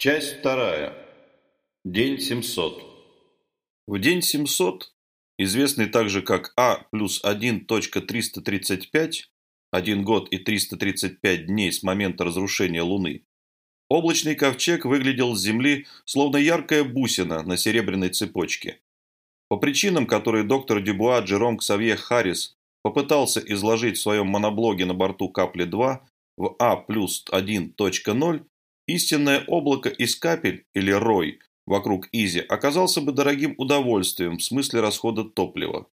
Часть вторая. День 700. В день 700, известный также как А плюс 1.335, один год и 335 дней с момента разрушения Луны, облачный ковчег выглядел с Земли словно яркая бусина на серебряной цепочке. По причинам, которые доктор Дюбуа Джером Ксавье Харрис попытался изложить в своем моноблоге на борту Капли-2 в А плюс 1.0, Истинное облако из капель, или рой, вокруг Изи оказался бы дорогим удовольствием в смысле расхода топлива.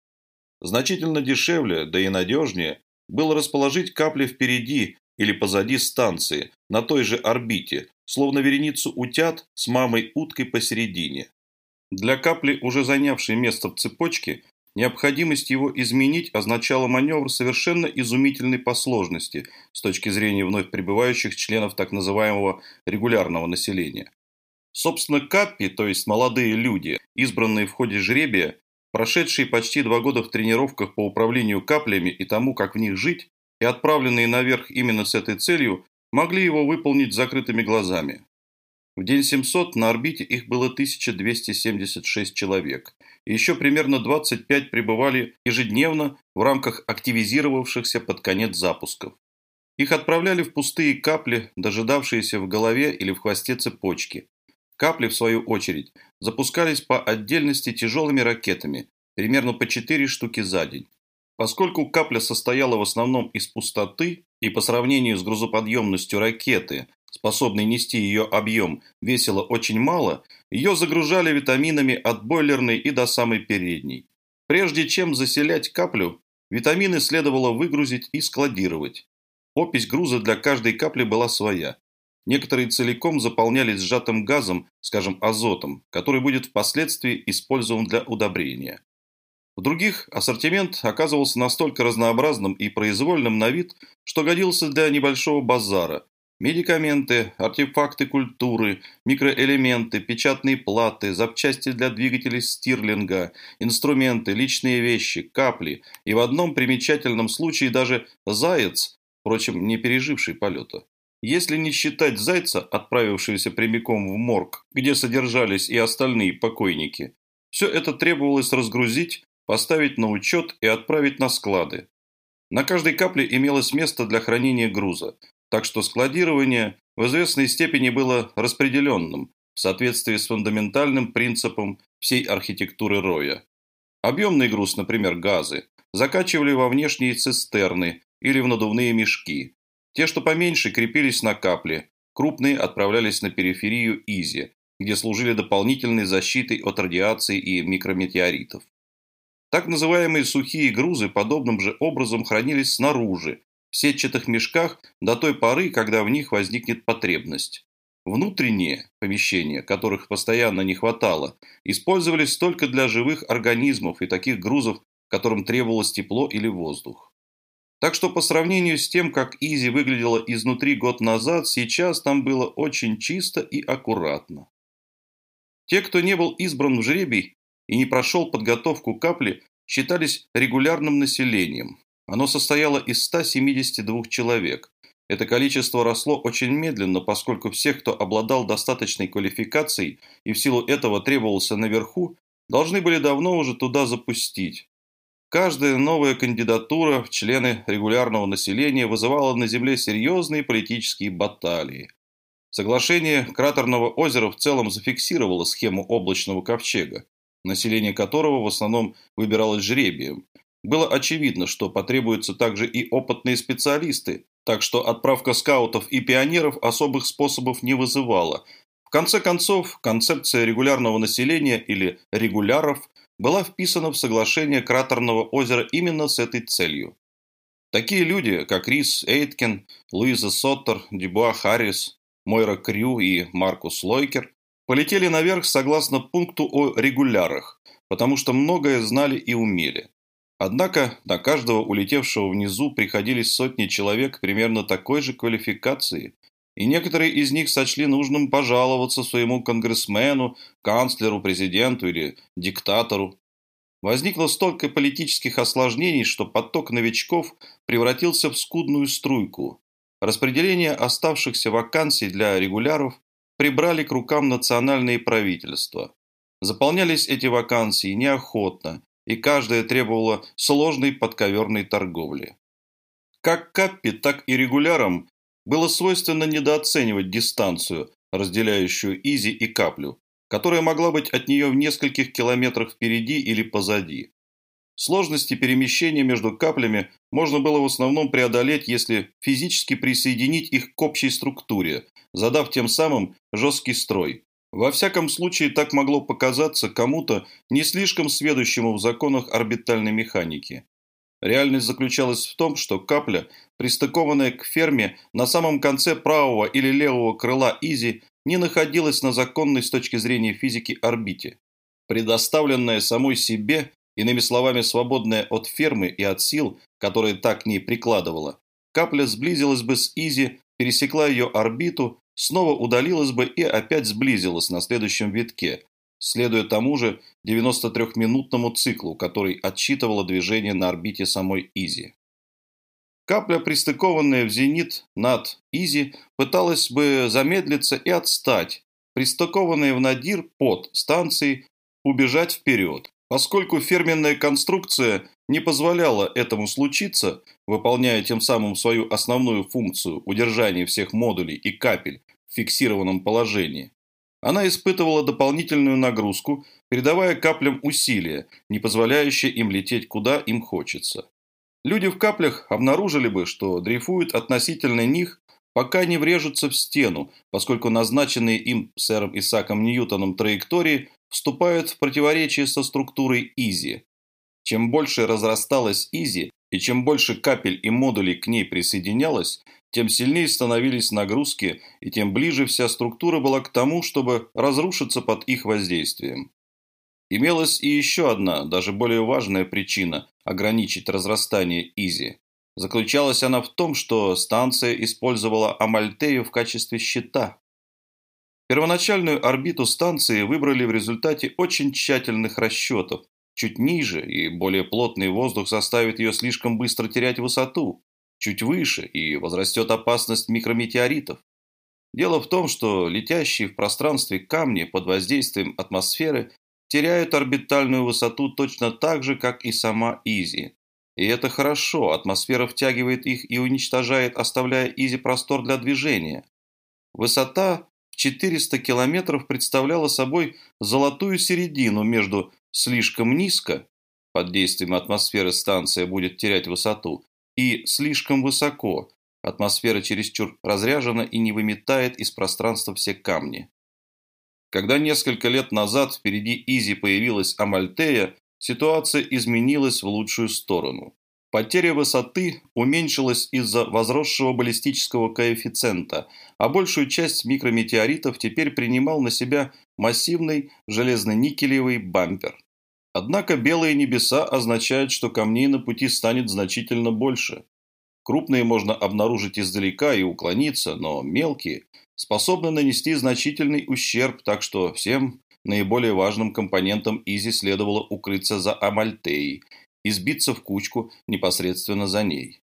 Значительно дешевле, да и надежнее, было расположить капли впереди или позади станции, на той же орбите, словно вереницу утят с мамой-уткой посередине. Для капли, уже занявшей место в цепочке, Необходимость его изменить означала маневр совершенно изумительной по сложности с точки зрения вновь прибывающих членов так называемого регулярного населения. Собственно, каппи, то есть молодые люди, избранные в ходе жребия, прошедшие почти два года в тренировках по управлению каплями и тому, как в них жить, и отправленные наверх именно с этой целью, могли его выполнить с закрытыми глазами. В день 700 на орбите их было 1276 человек. И еще примерно 25 пребывали ежедневно в рамках активизировавшихся под конец запусков. Их отправляли в пустые капли, дожидавшиеся в голове или в хвосте цепочки. Капли, в свою очередь, запускались по отдельности тяжелыми ракетами, примерно по 4 штуки за день. Поскольку капля состояла в основном из пустоты, и по сравнению с грузоподъемностью ракеты способной нести ее объем, весила очень мало, ее загружали витаминами от бойлерной и до самой передней. Прежде чем заселять каплю, витамины следовало выгрузить и складировать. Опись груза для каждой капли была своя. Некоторые целиком заполнялись сжатым газом, скажем, азотом, который будет впоследствии использован для удобрения. В других ассортимент оказывался настолько разнообразным и произвольным на вид, что годился для небольшого базара, Медикаменты, артефакты культуры, микроэлементы, печатные платы, запчасти для двигателей стирлинга, инструменты, личные вещи, капли и в одном примечательном случае даже заяц, впрочем, не переживший полета. Если не считать зайца, отправившегося прямиком в морг, где содержались и остальные покойники, все это требовалось разгрузить, поставить на учет и отправить на склады. На каждой капле имелось место для хранения груза, так что складирование в известной степени было распределенным в соответствии с фундаментальным принципом всей архитектуры роя. Объемный груз, например, газы, закачивали во внешние цистерны или в надувные мешки. Те, что поменьше, крепились на капли, крупные отправлялись на периферию Изи, где служили дополнительной защитой от радиации и микрометеоритов. Так называемые сухие грузы подобным же образом хранились снаружи, в сетчатых мешках до той поры, когда в них возникнет потребность. Внутренние помещения, которых постоянно не хватало, использовались только для живых организмов и таких грузов, которым требовалось тепло или воздух. Так что по сравнению с тем, как Изи выглядела изнутри год назад, сейчас там было очень чисто и аккуратно. Те, кто не был избран в жребий и не прошел подготовку капли, считались регулярным населением, оно состояло из 172 человек. Это количество росло очень медленно, поскольку всех, кто обладал достаточной квалификацией и в силу этого требовался наверху, должны были давно уже туда запустить. Каждая новая кандидатура в члены регулярного населения вызывала на Земле серьезные политические баталии. Соглашение Кратерного озера в целом зафиксировало схему облачного ковчега, население которого в основном выбиралось жребием, было очевидно, что потребуются также и опытные специалисты, так что отправка скаутов и пионеров особых способов не вызывала. В конце концов, концепция регулярного населения или регуляров была вписана в соглашение Кратерного озера именно с этой целью. Такие люди, как Рис Эйткин, Луиза Соттер, Дюбуа Харрис, Мойра Крю и Маркус Лойкер, полетели наверх согласно пункту о регулярах, потому что многое знали и умели. Однако на каждого улетевшего внизу приходились сотни человек примерно такой же квалификации, и некоторые из них сочли нужным пожаловаться своему конгрессмену, канцлеру, президенту или диктатору. Возникло столько политических осложнений, что поток новичков превратился в скудную струйку. Распределение оставшихся вакансий для регуляров прибрали к рукам национальные правительства. Заполнялись эти вакансии неохотно, и каждая требовала сложной подковерной торговли. Как Каппи, так и регулярам было свойственно недооценивать дистанцию, разделяющую Изи и Каплю, которая могла быть от нее в нескольких километрах впереди или позади. Сложности перемещения между каплями можно было в основном преодолеть, если физически присоединить их к общей структуре, задав тем самым жесткий строй. Во всяком случае, так могло показаться кому-то, не слишком сведущему в законах орбитальной механики. Реальность заключалась в том, что капля, пристыкованная к ферме на самом конце правого или левого крыла Изи, не находилась на законной с точки зрения физики орбите. Предоставленная самой себе, иными словами, свободная от фермы и от сил, которые так к ней прикладывала, капля сблизилась бы с Изи, пересекла ее орбиту снова удалилась бы и опять сблизилась на следующем витке, следуя тому же 93-минутному циклу, который отсчитывало движение на орбите самой Изи. Капля, пристыкованная в зенит над Изи, пыталась бы замедлиться и отстать, пристыкованная в надир под станцией убежать вперед. Поскольку ферменная конструкция не позволяла этому случиться, выполняя тем самым свою основную функцию удержания всех модулей и капель в фиксированном положении, она испытывала дополнительную нагрузку, передавая каплям усилия, не позволяющие им лететь куда им хочется. Люди в каплях обнаружили бы, что дрейфуют относительно них, пока не врежутся в стену, поскольку назначенные им сэром Исаком Ньютоном траектории вступают в противоречие со структурой Изи. Чем больше разрасталась Изи, и чем больше капель и модулей к ней присоединялось, тем сильнее становились нагрузки, и тем ближе вся структура была к тому, чтобы разрушиться под их воздействием. Имелась и еще одна, даже более важная причина ограничить разрастание Изи. Заключалась она в том, что станция использовала Амальтею в качестве щита. Первоначальную орбиту станции выбрали в результате очень тщательных расчетов. Чуть ниже и более плотный воздух заставит ее слишком быстро терять высоту. Чуть выше и возрастет опасность микрометеоритов. Дело в том, что летящие в пространстве камни под воздействием атмосферы теряют орбитальную высоту точно так же, как и сама Изи. И это хорошо, атмосфера втягивает их и уничтожает, оставляя Изи простор для движения. Высота в 400 километров представляла собой золотую середину между слишком низко, под действием атмосферы станция будет терять высоту, и слишком высоко, атмосфера чересчур разряжена и не выметает из пространства все камни. Когда несколько лет назад впереди Изи появилась Амальтея, ситуация изменилась в лучшую сторону. Потеря высоты уменьшилась из-за возросшего баллистического коэффициента, а большую часть микрометеоритов теперь принимал на себя массивный железно-никелевый бампер. Однако белые небеса означают, что камней на пути станет значительно больше. Крупные можно обнаружить издалека и уклониться, но мелкие способны нанести значительный ущерб, так что всем наиболее важным компонентам Изи следовало укрыться за Амальтеей – и сбиться в кучку непосредственно за ней.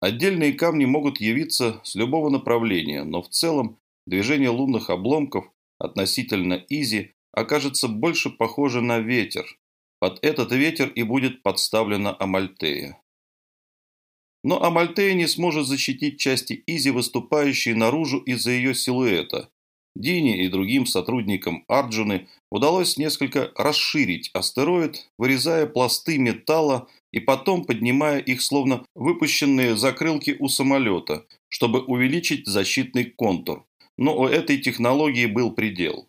Отдельные камни могут явиться с любого направления, но в целом движение лунных обломков относительно Изи окажется больше похоже на ветер. Под этот ветер и будет подставлена Амальтея. Но Амальтея не сможет защитить части Изи, выступающие наружу из-за ее силуэта, Дине и другим сотрудникам Арджуны удалось несколько расширить астероид, вырезая пласты металла и потом поднимая их словно выпущенные закрылки у самолета, чтобы увеличить защитный контур. Но у этой технологии был предел.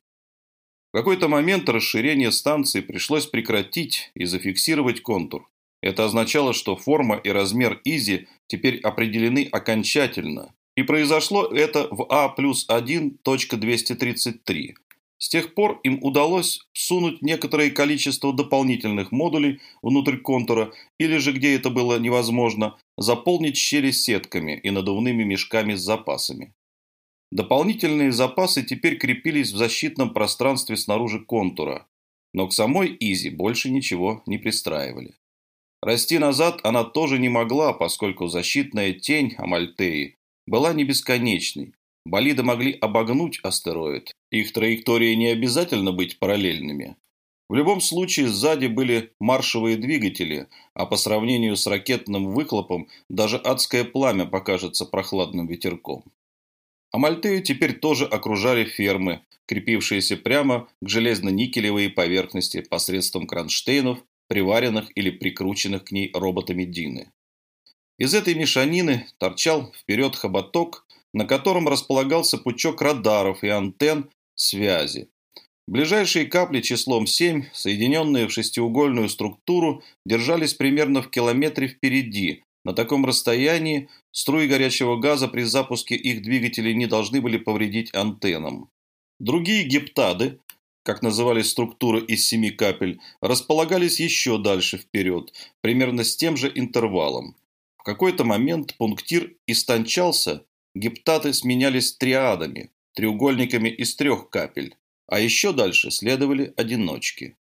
В какой-то момент расширение станции пришлось прекратить и зафиксировать контур. Это означало, что форма и размер Изи теперь определены окончательно, и произошло это в А плюс 1.233. С тех пор им удалось всунуть некоторое количество дополнительных модулей внутрь контура, или же, где это было невозможно, заполнить щели сетками и надувными мешками с запасами. Дополнительные запасы теперь крепились в защитном пространстве снаружи контура, но к самой Изи больше ничего не пристраивали. Расти назад она тоже не могла, поскольку защитная тень Амальтеи была не бесконечной. Болиды могли обогнуть астероид. Их траектории не обязательно быть параллельными. В любом случае сзади были маршевые двигатели, а по сравнению с ракетным выхлопом даже адское пламя покажется прохладным ветерком. Амальтею теперь тоже окружали фермы, крепившиеся прямо к железно-никелевой поверхности посредством кронштейнов, приваренных или прикрученных к ней роботами Дины. Из этой мешанины торчал вперед хоботок, на котором располагался пучок радаров и антенн связи. Ближайшие капли числом 7, соединенные в шестиугольную структуру, держались примерно в километре впереди. На таком расстоянии струи горячего газа при запуске их двигателей не должны были повредить антеннам. Другие гептады, как назывались структуры из семи капель, располагались еще дальше вперед, примерно с тем же интервалом. В какой-то момент пунктир истончался, гептаты сменялись триадами, треугольниками из трех капель, а еще дальше следовали одиночки.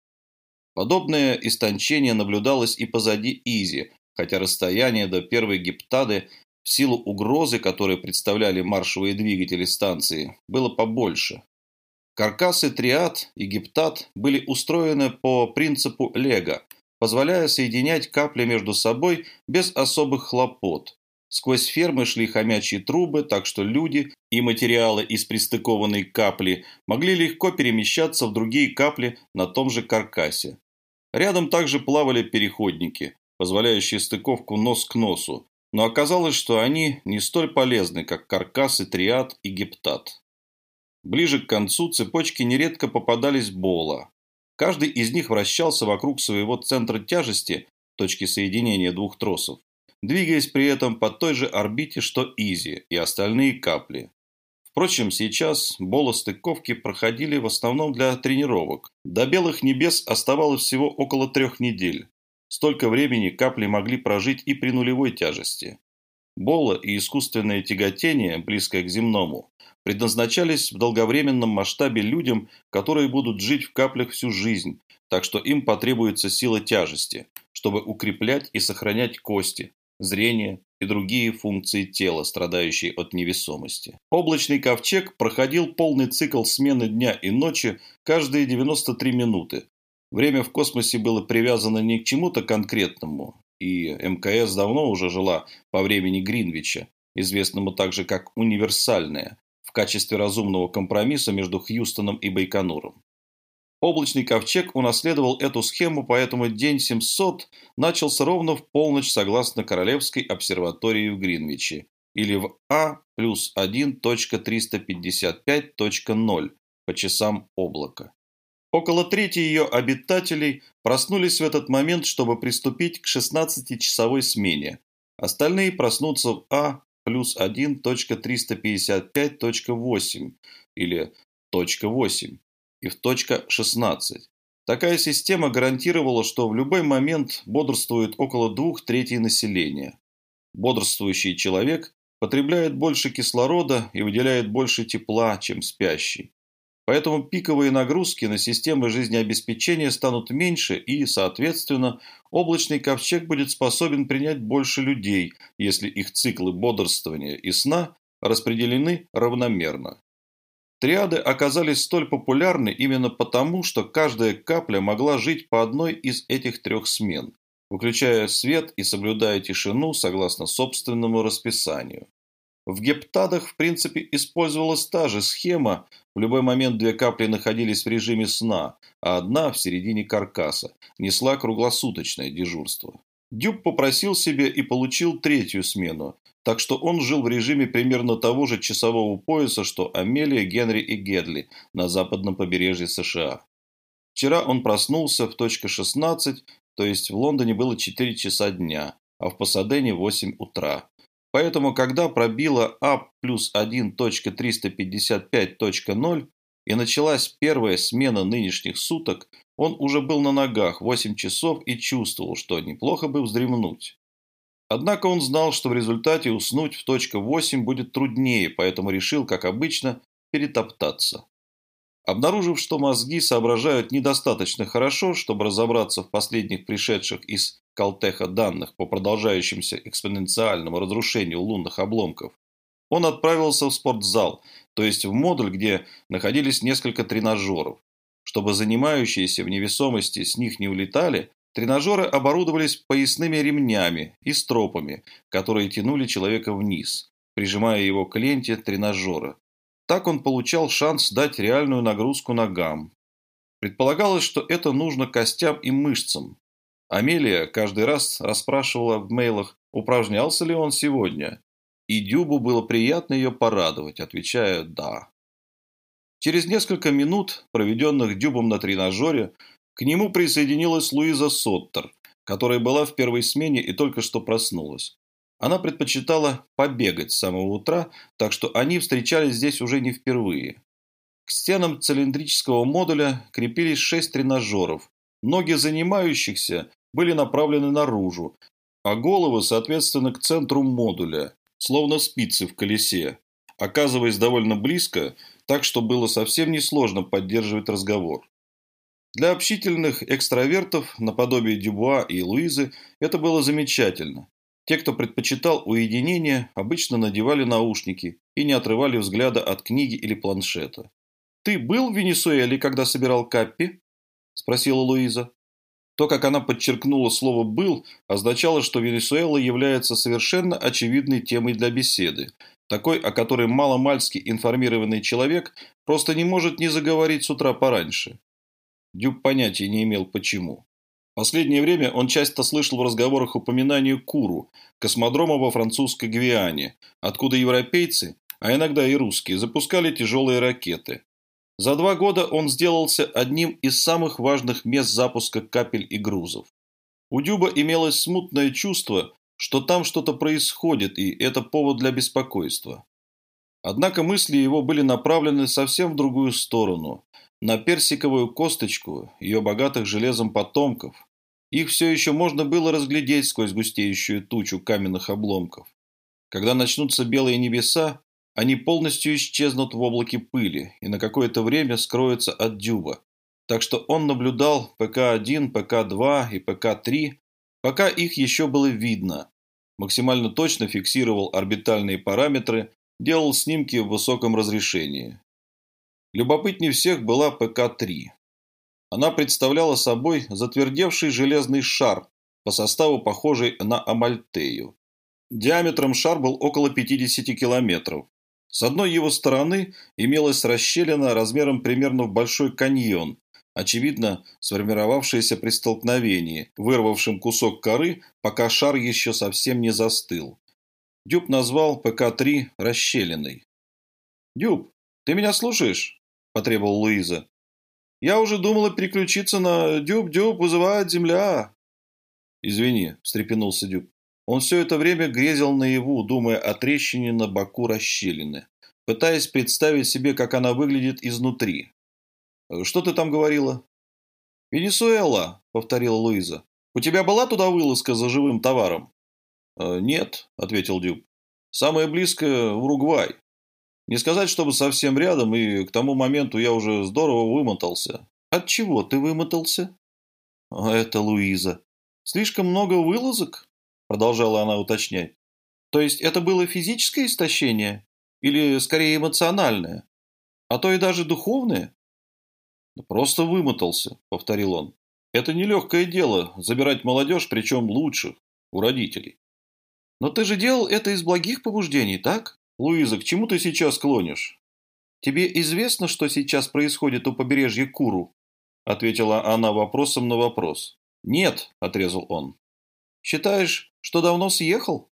Подобное истончение наблюдалось и позади Изи, хотя расстояние до первой гептады в силу угрозы, которую представляли маршевые двигатели станции, было побольше. Каркасы триад и гептад были устроены по принципу Лего, позволяя соединять капли между собой без особых хлопот. Сквозь фермы шли хомячьи трубы, так что люди и материалы из пристыкованной капли могли легко перемещаться в другие капли на том же каркасе. Рядом также плавали переходники, позволяющие стыковку нос к носу, но оказалось, что они не столь полезны, как каркасы триад и гептад. Ближе к концу цепочки нередко попадались бола. Каждый из них вращался вокруг своего центра тяжести, точки соединения двух тросов, двигаясь при этом по той же орбите, что Изи и остальные капли. Впрочем, сейчас бола-стыковки проходили в основном для тренировок. До белых небес оставалось всего около трех недель. Столько времени капли могли прожить и при нулевой тяжести. Бола и искусственное тяготение, близкое к земному, предназначались в долговременном масштабе людям, которые будут жить в каплях всю жизнь, так что им потребуется сила тяжести, чтобы укреплять и сохранять кости, зрение и другие функции тела, страдающие от невесомости. Облачный ковчег проходил полный цикл смены дня и ночи каждые 93 минуты. Время в космосе было привязано не к чему-то конкретному, и МКС давно уже жила по времени Гринвича, известному также как универсальная, в качестве разумного компромисса между Хьюстоном и Байконуром. Облачный ковчег унаследовал эту схему, поэтому день 700 начался ровно в полночь согласно Королевской обсерватории в Гринвиче, или в А плюс 1.355.0 по часам облака. Около трети ее обитателей проснулись в этот момент, чтобы приступить к 16-часовой смене. Остальные проснутся в А плюс 1.355.8 или .8 и в .16. Такая система гарантировала, что в любой момент бодрствует около двух третей населения. Бодрствующий человек потребляет больше кислорода и выделяет больше тепла, чем спящий. Поэтому пиковые нагрузки на системы жизнеобеспечения станут меньше и, соответственно, облачный ковчег будет способен принять больше людей, если их циклы бодрствования и сна распределены равномерно. Триады оказались столь популярны именно потому, что каждая капля могла жить по одной из этих трех смен, выключая свет и соблюдая тишину согласно собственному расписанию. В гептадах, в принципе, использовалась та же схема, в любой момент две капли находились в режиме сна, а одна в середине каркаса, несла круглосуточное дежурство. Дюб попросил себе и получил третью смену, так что он жил в режиме примерно того же часового пояса, что Амелия, Генри и Гедли на западном побережье США. Вчера он проснулся в точке 16, то есть в Лондоне было 4 часа дня, а в Пасадене 8 утра. Поэтому, когда пробило А плюс 1.355.0 и началась первая смена нынешних суток, он уже был на ногах 8 часов и чувствовал, что неплохо бы вздремнуть. Однако он знал, что в результате уснуть в точка 8 будет труднее, поэтому решил, как обычно, перетоптаться. Обнаружив, что мозги соображают недостаточно хорошо, чтобы разобраться в последних пришедших из Калтеха данных по продолжающемуся экспоненциальному разрушению лунных обломков, Он отправился в спортзал, то есть в модуль, где находились несколько тренажеров. Чтобы занимающиеся в невесомости с них не улетали, тренажеры оборудовались поясными ремнями и стропами, которые тянули человека вниз, прижимая его к ленте тренажера. Так он получал шанс дать реальную нагрузку ногам. Предполагалось, что это нужно костям и мышцам. Амелия каждый раз расспрашивала в мейлах, упражнялся ли он сегодня. И Дюбу было приятно ее порадовать, отвечая «да». Через несколько минут, проведенных Дюбом на тренажере, к нему присоединилась Луиза Соттер, которая была в первой смене и только что проснулась. Она предпочитала побегать с самого утра, так что они встречались здесь уже не впервые. К стенам цилиндрического модуля крепились шесть тренажеров. Ноги занимающихся были направлены наружу, а головы, соответственно, к центру модуля, словно спицы в колесе, оказываясь довольно близко, так что было совсем несложно поддерживать разговор. Для общительных экстравертов, наподобие Дюбуа и Луизы, это было замечательно. Те, кто предпочитал уединение, обычно надевали наушники и не отрывали взгляда от книги или планшета. «Ты был в Венесуэле, когда собирал Каппи?» – спросила Луиза. То, как она подчеркнула слово «был», означало, что Венесуэла является совершенно очевидной темой для беседы, такой, о которой маломальски информированный человек просто не может не заговорить с утра пораньше. Дюб понятия не имел почему. Последнее время он часто слышал в разговорах упоминание Куру, космодрома во французской Гвиане, откуда европейцы, а иногда и русские, запускали тяжелые ракеты. За два года он сделался одним из самых важных мест запуска капель и грузов. У Дюба имелось смутное чувство, что там что-то происходит, и это повод для беспокойства. Однако мысли его были направлены совсем в другую сторону, на персиковую косточку ее богатых железом потомков. Их все еще можно было разглядеть сквозь густеющую тучу каменных обломков. Когда начнутся белые небеса, они полностью исчезнут в облаке пыли и на какое-то время скроются от Дюба. Так что он наблюдал ПК-1, ПК-2 и ПК-3, пока их еще было видно. Максимально точно фиксировал орбитальные параметры, делал снимки в высоком разрешении. Любопытнее всех была ПК-3. Она представляла собой затвердевший железный шар, по составу похожий на Амальтею. Диаметром шар был около 50 километров. С одной его стороны имелась расщелина размером примерно в большой каньон, очевидно, сформировавшаяся при столкновении, вырвавшем кусок коры, пока шар еще совсем не застыл. Дюб назвал ПК-3 расщелиной. «Дюб, ты меня слушаешь?» – потребовала Луиза. «Я уже думала переключиться на Дюб-Дюб, вызывает земля». «Извини», – встрепенулся Дюб. Он все это время грезил наяву, думая о трещине на боку расщелины, пытаясь представить себе, как она выглядит изнутри. «Что ты там говорила?» «Венесуэла», — повторила Луиза. «У тебя была туда вылазка за живым товаром?» «Э, «Нет», — ответил Дюб. «Самое близкое — Уругвай. Не сказать, чтобы совсем рядом, и к тому моменту я уже здорово вымотался». «От чего ты вымотался?» «Это Луиза. Слишком много вылазок?» продолжала она уточнять. То есть это было физическое истощение? Или скорее эмоциональное? А то и даже духовное? Просто вымотался, повторил он. Это нелегкое дело, забирать молодежь, причем лучших, у родителей. Но ты же делал это из благих побуждений, так? Луиза, к чему ты сейчас клонишь? Тебе известно, что сейчас происходит у побережья Куру? Ответила она вопросом на вопрос. Нет, отрезал он. Считаешь, что давно съехал?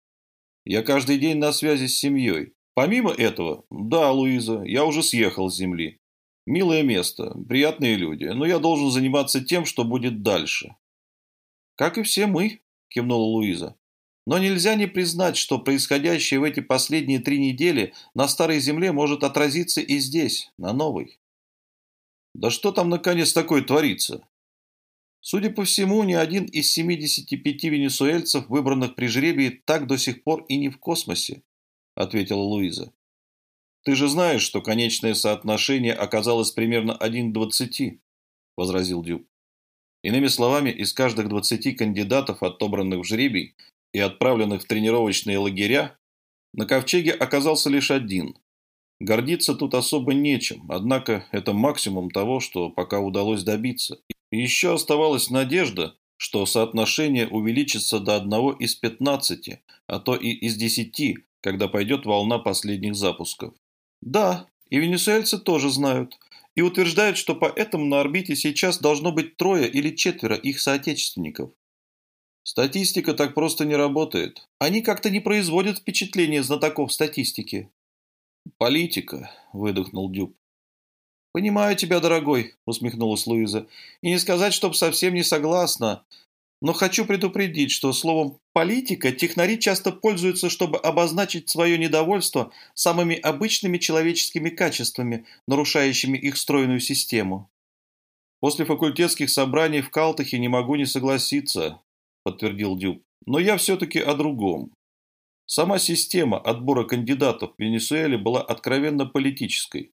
Я каждый день на связи с семьей. Помимо этого, да, Луиза, я уже съехал с земли. Милое место, приятные люди, но я должен заниматься тем, что будет дальше. Как и все мы, кивнула Луиза. Но нельзя не признать, что происходящее в эти последние три недели на Старой Земле может отразиться и здесь, на Новой. Да что там наконец такое творится? Судя по всему, ни один из 75 венесуэльцев, выбранных при жребии, так до сих пор и не в космосе, ответила Луиза. Ты же знаешь, что конечное соотношение оказалось примерно 1 к 20, возразил Дюб. Иными словами, из каждых 20 кандидатов, отобранных в жребий и отправленных в тренировочные лагеря, На ковчеге оказался лишь один. Гордиться тут особо нечем, однако это максимум того, что пока удалось добиться. И еще оставалась надежда, что соотношение увеличится до одного из 15, а то и из 10, когда пойдет волна последних запусков. Да, и венесуэльцы тоже знают, и утверждают, что поэтому на орбите сейчас должно быть трое или четверо их соотечественников. Статистика так просто не работает. Они как-то не производят впечатления знатоков статистики. Политика, выдохнул Дюб. «Понимаю тебя, дорогой», — усмехнулась Луиза. «И не сказать, чтоб совсем не согласна. Но хочу предупредить, что словом «политика» технари часто пользуются, чтобы обозначить свое недовольство самыми обычными человеческими качествами, нарушающими их стройную систему. После факультетских собраний в Калтахе не могу не согласиться, подтвердил Дюб. Но я все-таки о другом. Сама система отбора кандидатов в Венесуэле была откровенно политической.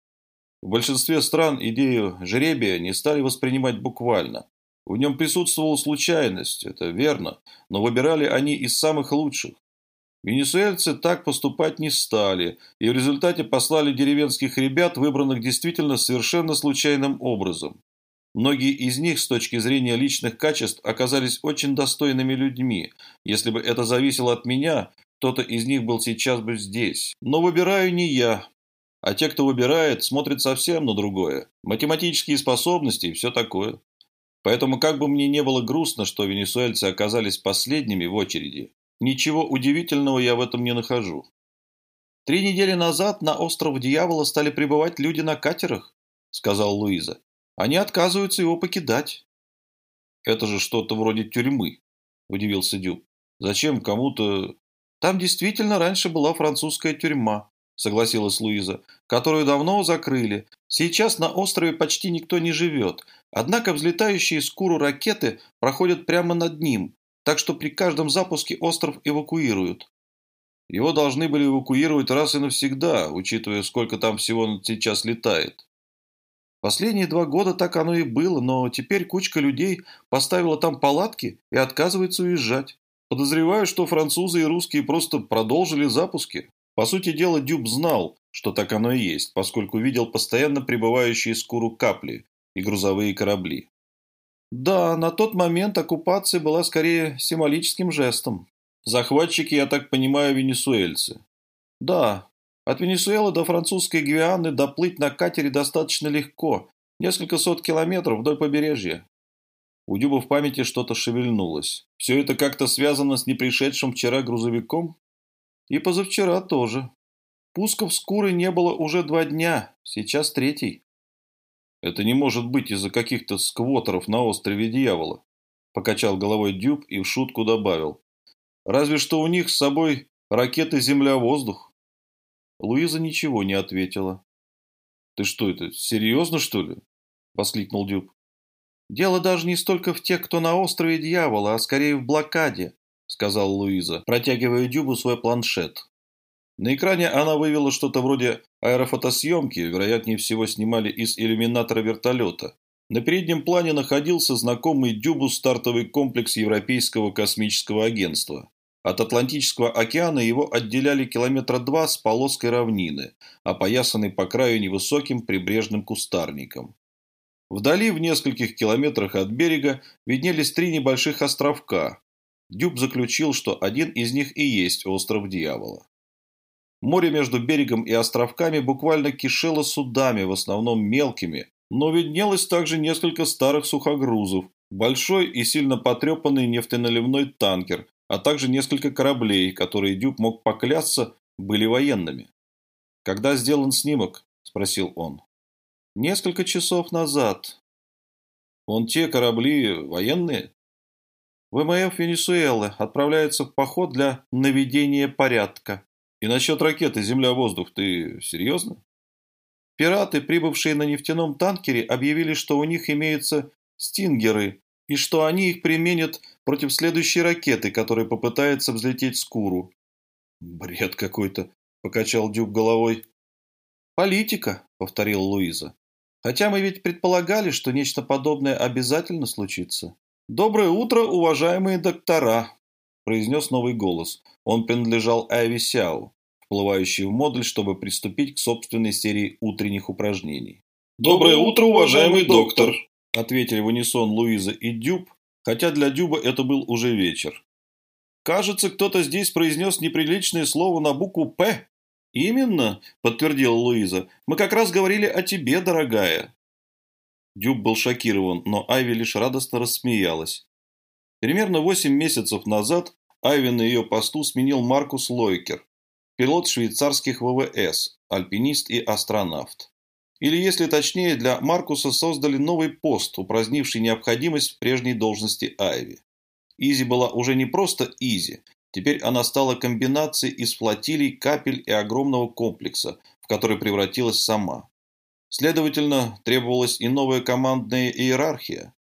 В большинстве стран идею жребия не стали воспринимать буквально. В нем присутствовала случайность, это верно, но выбирали они из самых лучших. Венесуэльцы так поступать не стали, и в результате послали деревенских ребят, выбранных действительно совершенно случайным образом. Многие из них с точки зрения личных качеств оказались очень достойными людьми. Если бы это зависело от меня, кто-то из них был сейчас бы здесь. Но выбираю не я. А те, кто выбирает, смотрят совсем на другое. Математические способности и все такое. Поэтому как бы мне не было грустно, что венесуэльцы оказались последними в очереди, ничего удивительного я в этом не нахожу. «Три недели назад на остров Дьявола стали прибывать люди на катерах», — сказал Луиза. Они отказываются его покидать. Это же что-то вроде тюрьмы, удивился Дюб. Зачем кому-то... Там действительно раньше была французская тюрьма, согласилась Луиза, которую давно закрыли. Сейчас на острове почти никто не живет, однако взлетающие с Куру ракеты проходят прямо над ним, так что при каждом запуске остров эвакуируют. Его должны были эвакуировать раз и навсегда, учитывая, сколько там всего сейчас летает. Последние два года так оно и было, но теперь кучка людей поставила там палатки и отказывается уезжать. Подозреваю, что французы и русские просто продолжили запуски. По сути дела, Дюб знал, что так оно и есть, поскольку видел постоянно прибывающие с Куру капли и грузовые корабли. Да, на тот момент оккупация была скорее символическим жестом. Захватчики, я так понимаю, венесуэльцы. Да, от Венесуэлы до французской Гвианы доплыть на катере достаточно легко, несколько сот километров вдоль побережья. У Дюба в памяти что-то шевельнулось. Все это как-то связано с непришедшим вчера грузовиком? И позавчера тоже. Пусков с куры не было уже два дня, сейчас третий. Это не может быть из-за каких-то сквотеров на острове Дьявола. Покачал головой Дюб и в шутку добавил. Разве что у них с собой ракеты «Земля-воздух». Луиза ничего не ответила. «Ты что это, серьезно, что ли?» – воскликнул Дюб. «Дело даже не столько в тех, кто на острове Дьявола, а скорее в блокаде», – сказал Луиза, протягивая Дюбу свой планшет. На экране она вывела что-то вроде аэрофотосъемки, вероятнее всего снимали из иллюминатора вертолета. На переднем плане находился знакомый Дюбу стартовый комплекс Европейского космического агентства. От Атлантического океана его отделяли километра два с полоской равнины, опоясанной по краю невысоким прибрежным кустарником. Вдали, в нескольких километрах от берега, виднелись три небольших островка. Дюб заключил, что один из них и есть остров Дьявола. Море между берегом и островками буквально кишело судами, в основном мелкими, но виднелось также несколько старых сухогрузов, большой и сильно потрепанный нефтеналивной танкер, а также несколько кораблей, которые Дюб мог поклясться, были военными. «Когда сделан снимок?» – спросил он. «Несколько часов назад». «Он те корабли военные?» ВМФ Венесуэлы отправляется в поход для наведения порядка. И насчет ракеты «Земля-воздух» ты серьезно? Пираты, прибывшие на нефтяном танкере, объявили, что у них имеются «стингеры», и что они их применят против следующей ракеты, которая попытается взлететь с Куру. «Бред какой-то», – покачал Дюб головой. «Политика», – повторил Луиза. «Хотя мы ведь предполагали, что нечто подобное обязательно случится». «Доброе утро, уважаемые доктора», – произнес новый голос. Он принадлежал Айви Сяо. вплывающий в модуль, чтобы приступить к собственной серии утренних упражнений. «Доброе утро, уважаемый доктор!» – ответили в унисон Луиза и Дюб, хотя для Дюба это был уже вечер. «Кажется, кто-то здесь произнес неприличное слово на букву «П». «Именно», – подтвердила Луиза, – «мы как раз говорили о тебе, дорогая». Дюб был шокирован, но Айви лишь радостно рассмеялась. Примерно восемь месяцев назад Айви на ее посту сменил Маркус Лойкер, пилот швейцарских ВВС, альпинист и астронавт. Или, если точнее, для Маркуса создали новый пост, упразднивший необходимость в прежней должности Айви. Изи была уже не просто Изи, теперь она стала комбинацией из флотилий, капель и огромного комплекса, в который превратилась сама. Следовательно, требовалась и новая командная иерархия.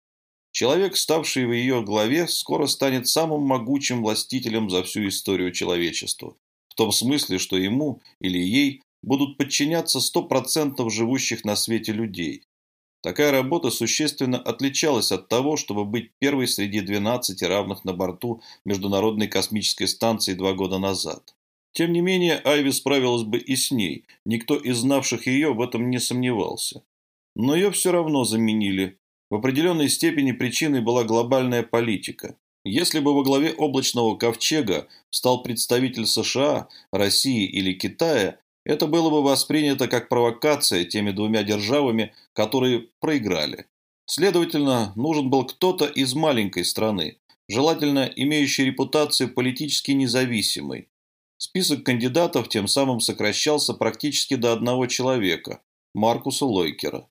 Человек, ставший в ее главе, скоро станет самым могучим властителем за всю историю человечества, в том смысле, что ему или ей будут подчиняться 100% живущих на свете людей. Такая работа существенно отличалась от того, чтобы быть первой среди 12 равных на борту Международной космической станции два года назад. Тем не менее, Айви справилась бы и с ней, никто из знавших ее в этом не сомневался. Но ее все равно заменили. В определенной степени причиной была глобальная политика. Если бы во главе облачного ковчега стал представитель США, России или Китая, это было бы воспринято как провокация теми двумя державами, которые проиграли. Следовательно, нужен был кто-то из маленькой страны, желательно имеющий репутацию политически независимой. Список кандидатов тем самым сокращался практически до одного человека – Маркуса Лойкера.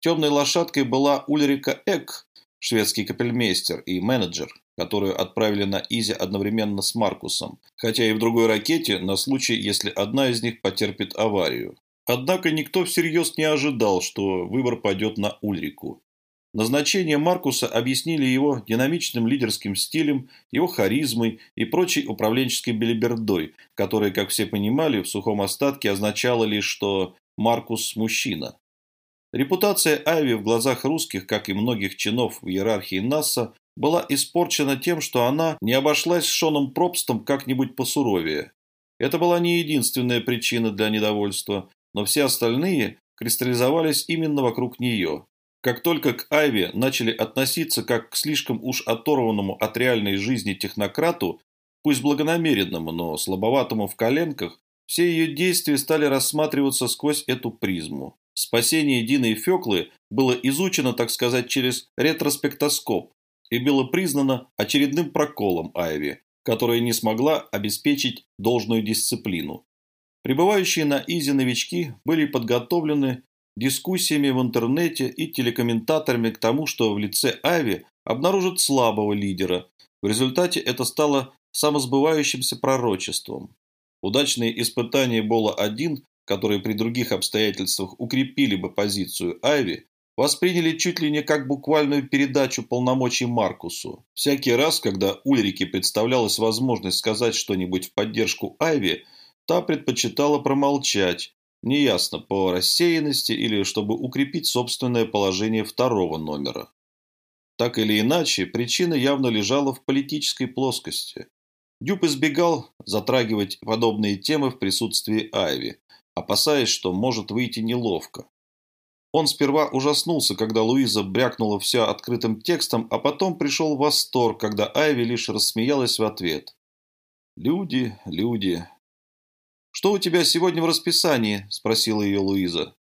Темной лошадкой была Ульрика Эк, шведский капельмейстер и менеджер, которую отправили на Изи одновременно с Маркусом, хотя и в другой ракете на случай, если одна из них потерпит аварию. Однако никто всерьез не ожидал, что выбор пойдет на Ульрику. Назначение Маркуса объяснили его динамичным лидерским стилем, его харизмой и прочей управленческой белибердой, которая, как все понимали, в сухом остатке означала лишь, что Маркус – мужчина. Репутация Айви в глазах русских, как и многих чинов в иерархии НАСА, была испорчена тем, что она не обошлась с Шоном Пробстом как-нибудь посуровее. Это была не единственная причина для недовольства, но все остальные кристаллизовались именно вокруг нее. Как только к Айве начали относиться как к слишком уж оторванному от реальной жизни технократу, пусть благонамеренному, но слабоватому в коленках, все ее действия стали рассматриваться сквозь эту призму. Спасение Дины и Феклы было изучено, так сказать, через ретроспектоскоп, и было признано очередным проколом Айви, которая не смогла обеспечить должную дисциплину. Прибывающие на Изи новички были подготовлены дискуссиями в интернете и телекомментаторами к тому, что в лице Айви обнаружат слабого лидера. В результате это стало самосбывающимся пророчеством. Удачные испытания Бола-1, которые при других обстоятельствах укрепили бы позицию Айви, восприняли чуть ли не как буквальную передачу полномочий Маркусу. Всякий раз, когда Ульрике представлялась возможность сказать что-нибудь в поддержку Айви, та предпочитала промолчать, неясно по рассеянности или чтобы укрепить собственное положение второго номера. Так или иначе, причина явно лежала в политической плоскости. Дюб избегал затрагивать подобные темы в присутствии Айви, опасаясь, что может выйти неловко. Он сперва ужаснулся, когда Луиза брякнула все открытым текстом, а потом пришел в восторг, когда Айви лишь рассмеялась в ответ. «Люди, люди». «Что у тебя сегодня в расписании?» – спросила ее Луиза.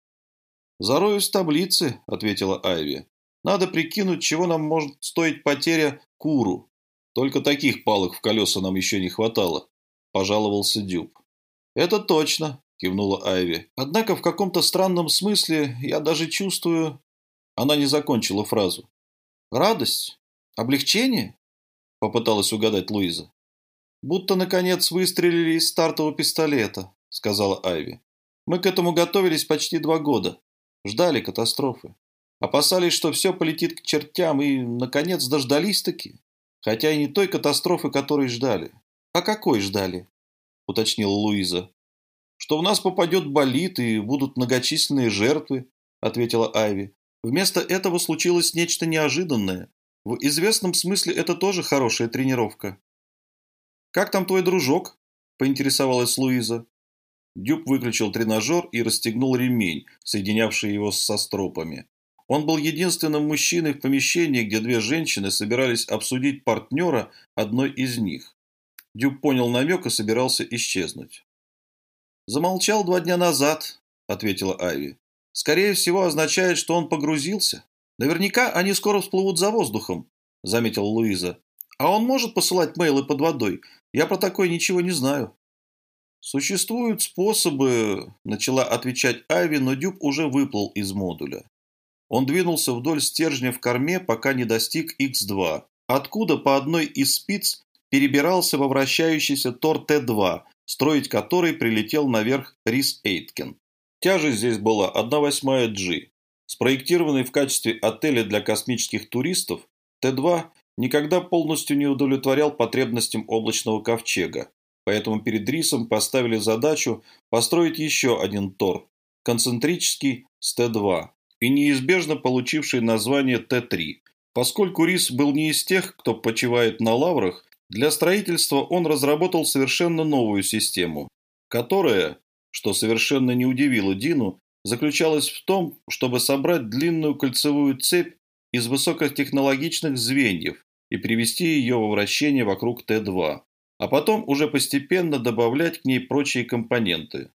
«Зароюсь в таблице», – ответила Айви. «Надо прикинуть, чего нам может стоить потеря Куру. Только таких палок в колеса нам еще не хватало», – пожаловался Дюб. «Это точно», кивнула Айви. Однако в каком-то странном смысле я даже чувствую... Она не закончила фразу. Радость? Облегчение? Попыталась угадать Луиза. Будто, наконец, выстрелили из стартового пистолета, сказала Айви. Мы к этому готовились почти два года. Ждали катастрофы. Опасались, что все полетит к чертям, и, наконец, дождались-таки. Хотя и не той катастрофы, которой ждали. А какой ждали? уточнила Луиза что у нас попадет болит и будут многочисленные жертвы», – ответила Айви. «Вместо этого случилось нечто неожиданное. В известном смысле это тоже хорошая тренировка». «Как там твой дружок?» – поинтересовалась Луиза. Дюб выключил тренажер и расстегнул ремень, соединявший его со стропами. Он был единственным мужчиной в помещении, где две женщины собирались обсудить партнера одной из них. Дюб понял намек и собирался исчезнуть. «Замолчал два дня назад», — ответила Айви. «Скорее всего, означает, что он погрузился. Наверняка они скоро всплывут за воздухом», — заметила Луиза. «А он может посылать мейлы под водой? Я про такое ничего не знаю». «Существуют способы», – начала отвечать Айви, но Дюб уже выплыл из модуля. Он двинулся вдоль стержня в корме, пока не достиг Х2, откуда по одной из спиц перебирался во вращающийся Тор Т2, строить который прилетел наверх Рис Эйткен. Тяжесть здесь была 1 восьмая G. Спроектированный в качестве отеля для космических туристов, Т2 никогда полностью не удовлетворял потребностям облачного ковчега, Поэтому перед Рисом поставили задачу построить еще один Тор, концентрический с Т-2 и неизбежно получивший название Т-3. Поскольку Рис был не из тех, кто почивает на лаврах, для строительства он разработал совершенно новую систему, которая, что совершенно не удивило Дину, заключалась в том, чтобы собрать длинную кольцевую цепь из высокотехнологичных звеньев и привести ее во вращение вокруг Т-2 а потом уже постепенно добавлять к ней прочие компоненты.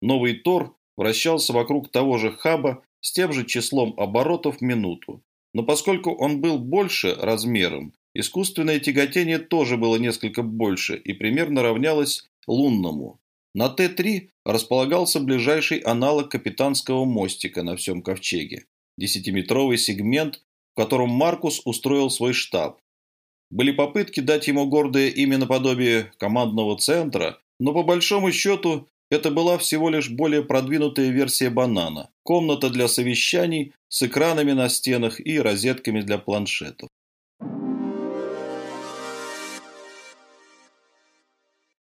Новый Тор вращался вокруг того же хаба с тем же числом оборотов в минуту. Но поскольку он был больше размером, искусственное тяготение тоже было несколько больше и примерно равнялось лунному. На Т-3 располагался ближайший аналог капитанского мостика на всем ковчеге – десятиметровый сегмент, в котором Маркус устроил свой штаб, были попытки дать ему гордое имя наподобие командного центра, но по большому счету это была всего лишь более продвинутая версия банана. Комната для совещаний с экранами на стенах и розетками для планшетов.